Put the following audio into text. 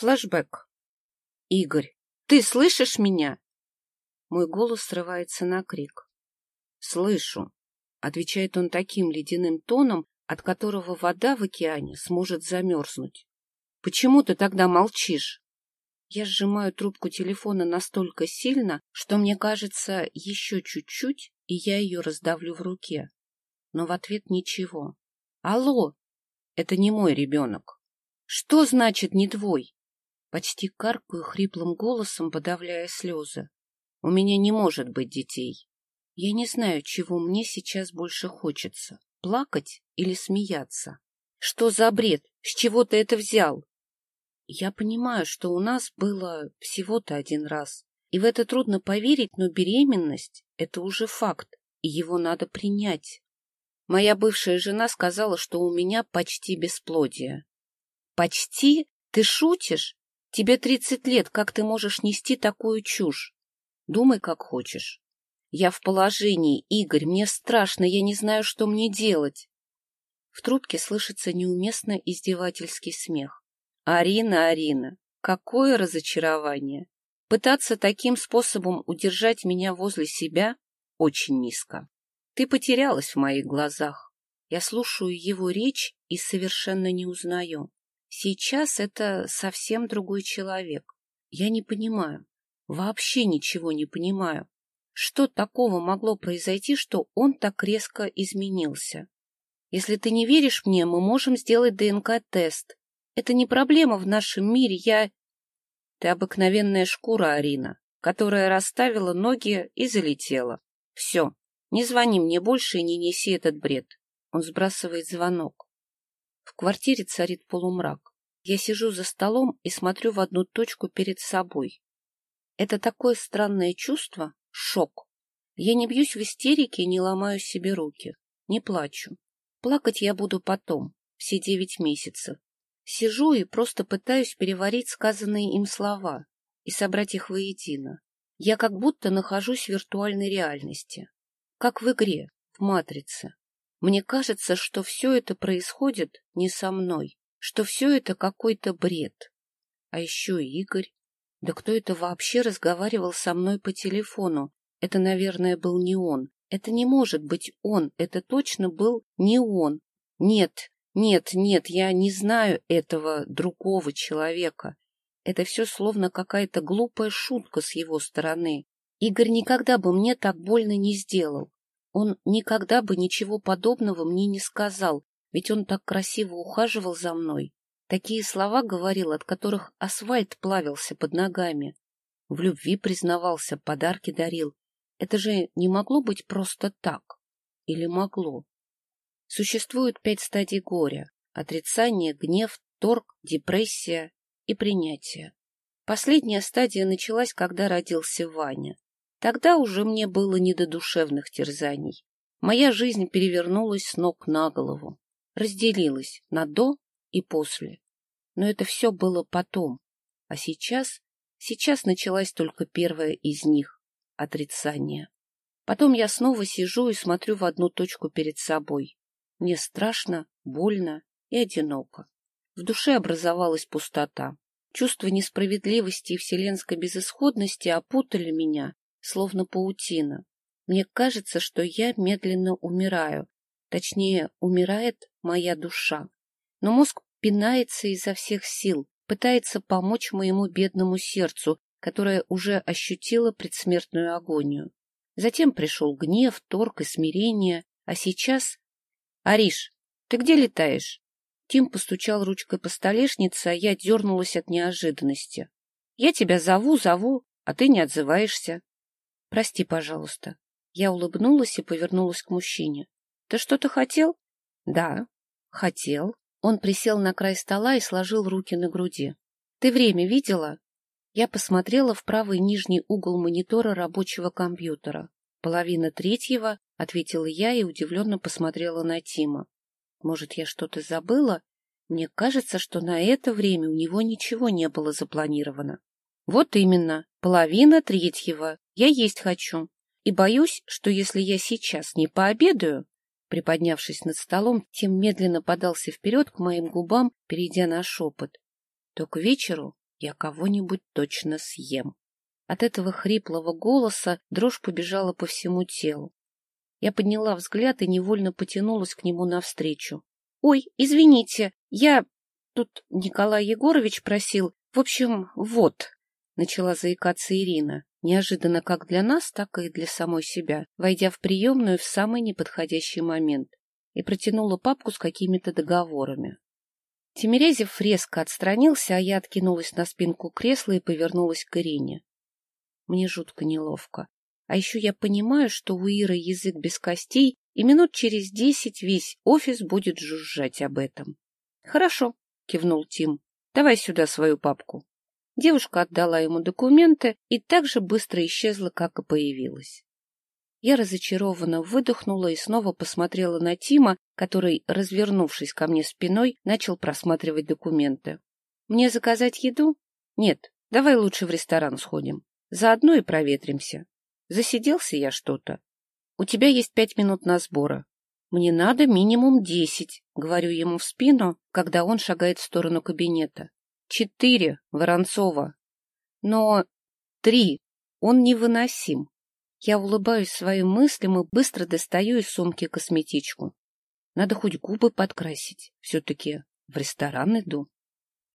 Флэшбэк. Игорь, ты слышишь меня? Мой голос срывается на крик. Слышу, отвечает он таким ледяным тоном, от которого вода в океане сможет замерзнуть. Почему ты тогда молчишь? Я сжимаю трубку телефона настолько сильно, что мне кажется, еще чуть-чуть, и я ее раздавлю в руке. Но в ответ ничего. Алло, это не мой ребенок. Что значит не твой? Почти каркаю хриплым голосом, подавляя слезы. У меня не может быть детей. Я не знаю, чего мне сейчас больше хочется. Плакать или смеяться? Что за бред? С чего ты это взял? Я понимаю, что у нас было всего-то один раз. И в это трудно поверить, но беременность — это уже факт, и его надо принять. Моя бывшая жена сказала, что у меня почти бесплодие. Почти? Ты шутишь? Тебе тридцать лет, как ты можешь нести такую чушь? Думай, как хочешь. Я в положении, Игорь, мне страшно, я не знаю, что мне делать. В трубке слышится неуместно издевательский смех. Арина, Арина, какое разочарование! Пытаться таким способом удержать меня возле себя очень низко. Ты потерялась в моих глазах. Я слушаю его речь и совершенно не узнаю. Сейчас это совсем другой человек. Я не понимаю, вообще ничего не понимаю. Что такого могло произойти, что он так резко изменился? Если ты не веришь мне, мы можем сделать ДНК-тест. Это не проблема в нашем мире, я... Ты обыкновенная шкура, Арина, которая расставила ноги и залетела. Все, не звони мне больше и не неси этот бред. Он сбрасывает звонок. В квартире царит полумрак. Я сижу за столом и смотрю в одну точку перед собой. Это такое странное чувство — шок. Я не бьюсь в истерике и не ломаю себе руки. Не плачу. Плакать я буду потом, все девять месяцев. Сижу и просто пытаюсь переварить сказанные им слова и собрать их воедино. Я как будто нахожусь в виртуальной реальности. Как в игре, в матрице. Мне кажется, что все это происходит не со мной, что все это какой-то бред. А еще Игорь. Да кто это вообще разговаривал со мной по телефону? Это, наверное, был не он. Это не может быть он. Это точно был не он. Нет, нет, нет, я не знаю этого другого человека. Это все словно какая-то глупая шутка с его стороны. Игорь никогда бы мне так больно не сделал. Он никогда бы ничего подобного мне не сказал, ведь он так красиво ухаживал за мной. Такие слова говорил, от которых асфальт плавился под ногами. В любви признавался, подарки дарил. Это же не могло быть просто так. Или могло? Существует пять стадий горя. Отрицание, гнев, торг, депрессия и принятие. Последняя стадия началась, когда родился Ваня. Тогда уже мне было не до душевных терзаний. Моя жизнь перевернулась с ног на голову разделилась на «до» и «после». Но это все было потом. А сейчас, сейчас началась только первая из них — отрицание. Потом я снова сижу и смотрю в одну точку перед собой. Мне страшно, больно и одиноко. В душе образовалась пустота. Чувство несправедливости и вселенской безысходности опутали меня, словно паутина. Мне кажется, что я медленно умираю, Точнее, умирает моя душа. Но мозг пинается изо всех сил, пытается помочь моему бедному сердцу, которое уже ощутило предсмертную агонию. Затем пришел гнев, торг и смирение, а сейчас... — Ариш, ты где летаешь? Тим постучал ручкой по столешнице, а я дернулась от неожиданности. — Я тебя зову, зову, а ты не отзываешься. — Прости, пожалуйста. Я улыбнулась и повернулась к мужчине. Ты что-то хотел? Да, хотел. Он присел на край стола и сложил руки на груди. Ты время видела? Я посмотрела в правый нижний угол монитора рабочего компьютера. Половина третьего, ответила я и удивленно посмотрела на Тима. Может, я что-то забыла? Мне кажется, что на это время у него ничего не было запланировано. Вот именно, половина третьего. Я есть хочу. И боюсь, что если я сейчас не пообедаю, Приподнявшись над столом, Тим медленно подался вперед к моим губам, перейдя на шепот. То к вечеру Я кого-нибудь точно съем. От этого хриплого голоса дрожь побежала по всему телу. Я подняла взгляд и невольно потянулась к нему навстречу. — Ой, извините, я... Тут Николай Егорович просил... В общем, вот, — начала заикаться Ирина, неожиданно как для нас, так и для самой себя, войдя в приемную в самый неподходящий момент, и протянула папку с какими-то договорами. Тимирязев резко отстранился, а я откинулась на спинку кресла и повернулась к Ирине. Мне жутко неловко. А еще я понимаю, что у Иры язык без костей, и минут через десять весь офис будет жужжать об этом. — Хорошо, — кивнул Тим. — Давай сюда свою папку. Девушка отдала ему документы и так же быстро исчезла, как и появилась. Я разочарованно выдохнула и снова посмотрела на Тима, который, развернувшись ко мне спиной, начал просматривать документы. «Мне заказать еду? Нет, давай лучше в ресторан сходим. Заодно и проветримся. Засиделся я что-то. У тебя есть пять минут на сборы. Мне надо минимум десять, говорю ему в спину, когда он шагает в сторону кабинета. Четыре, Воронцова. Но три, он невыносим. Я улыбаюсь своим мыслям и быстро достаю из сумки косметичку. Надо хоть губы подкрасить. Все-таки в ресторан иду.